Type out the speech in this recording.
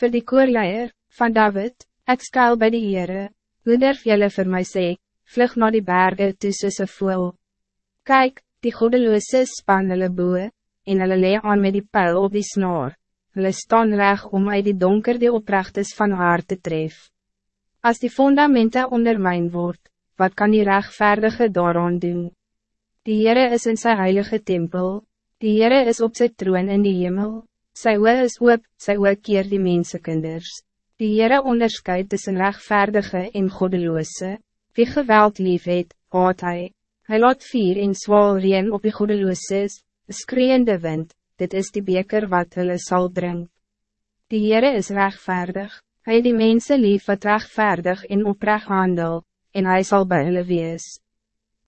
Voor die koorleier, van David, ek skuil by die Heere, hoe durf jylle vir my sê, vlug na die bergen toe soos een voel. Kyk, die goedeloose span hulle boe, en hulle lee aan met die pijl op die snaar, hulle staan reg om uit die donker die oprechtes van haar te tref. Als die fundamenten ondermijn wordt, wat kan die rechtvaardige daaraan doen? Die Heere is in zijn heilige tempel, die Heere is op zijn troon in die hemel. Sy oor is oop, sy oor keer die mensekinders. Die Heere onderscheid tussen rechtvaardige en goddeloze. Wie geweld lief het, haat hy. Hy laat vier en zwaal reen op die goddelooses, skreeende wind, dit is die beker wat hulle sal drink. Die Heere is rechtvaardig, hy die mensen lief wat rechtvaardig en oprecht handel, en hij zal bij hulle wees.